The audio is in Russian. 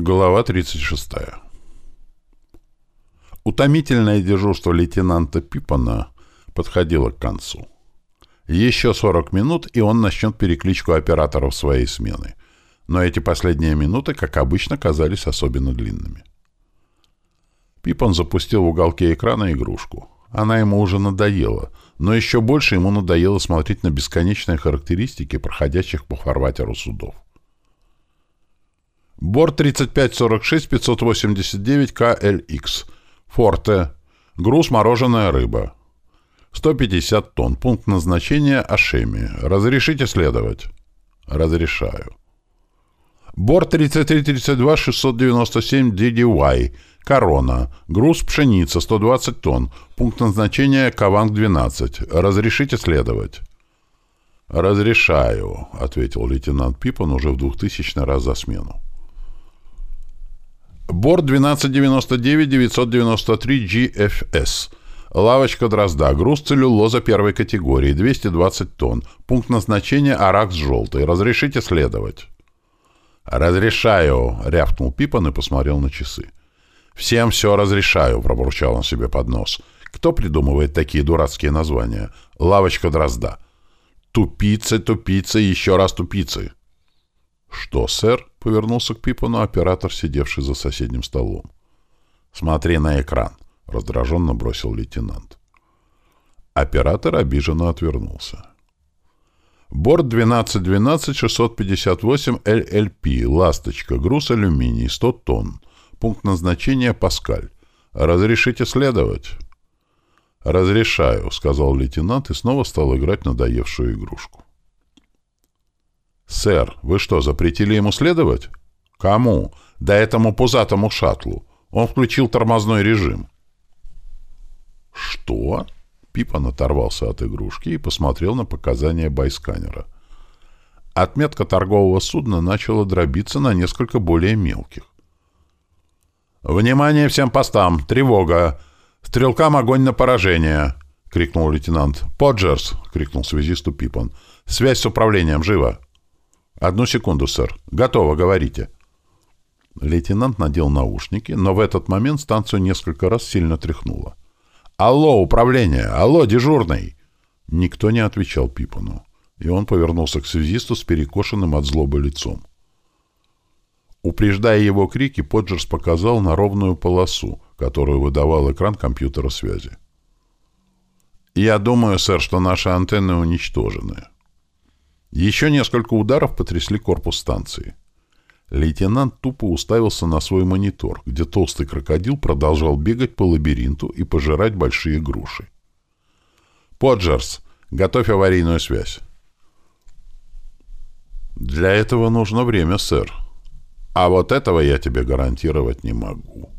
Глава 36. Утомительное дежурство лейтенанта Пипана подходило к концу. Еще 40 минут, и он начнет перекличку операторов своей смены. Но эти последние минуты, как обычно, казались особенно длинными. Пипан запустил в уголке экрана игрушку. Она ему уже надоела, но еще больше ему надоело смотреть на бесконечные характеристики проходящих по фарватеру судов. Борт 3546-589 КЛХ. Форте. Груз мороженая рыба. 150 тонн. Пункт назначения Ашеми. Разрешите следовать? Разрешаю. Борт 3332-697 DDY. Корона. Груз пшеница 120 тонн. Пункт назначения Каванг-12. Разрешите следовать? «Разрешаю», — ответил лейтенант Пипан уже в двухтысячный раз за смену. Борт 1299-993 GFS. Лавочка Дрозда. Груз целлюлоза первой категории. 220 тонн. Пункт назначения Аракс желтый. Разрешите следовать? «Разрешаю», — рявкнул Пипан и посмотрел на часы. «Всем все разрешаю», — пробурчал он себе под нос. «Кто придумывает такие дурацкие названия? Лавочка Дрозда. Тупицы, тупицы, еще раз тупицы». «Что, сэр?» — повернулся к Пипану оператор, сидевший за соседним столом. «Смотри на экран», — раздраженно бросил лейтенант. Оператор обиженно отвернулся. Борт 1212-658 LLP, «Ласточка», груз алюминий, 100 тонн. Пункт назначения «Паскаль». «Разрешите следовать?» «Разрешаю», — сказал лейтенант и снова стал играть надоевшую игрушку. «Сэр, вы что, запретили ему следовать?» «Кому?» «Да этому пузатому шаттлу. Он включил тормозной режим». «Что?» Пипан оторвался от игрушки и посмотрел на показания байсканера. Отметка торгового судна начала дробиться на несколько более мелких. «Внимание всем постам! Тревога! Стрелкам огонь на поражение!» — крикнул лейтенант. «Поджерс!» — крикнул связисту Пипан. «Связь с управлением! Живо!» «Одну секунду, сэр. Готово, говорите». Лейтенант надел наушники, но в этот момент станцию несколько раз сильно тряхнуло. «Алло, управление! Алло, дежурный!» Никто не отвечал Пипану, и он повернулся к связисту с перекошенным от злобы лицом. Упреждая его крики, Поджерс показал на ровную полосу, которую выдавал экран компьютера связи. «Я думаю, сэр, что наши антенны уничтожены. Еще несколько ударов потрясли корпус станции. Лейтенант тупо уставился на свой монитор, где толстый крокодил продолжал бегать по лабиринту и пожирать большие груши. «Поджерс, готовь аварийную связь». «Для этого нужно время, сэр. А вот этого я тебе гарантировать не могу».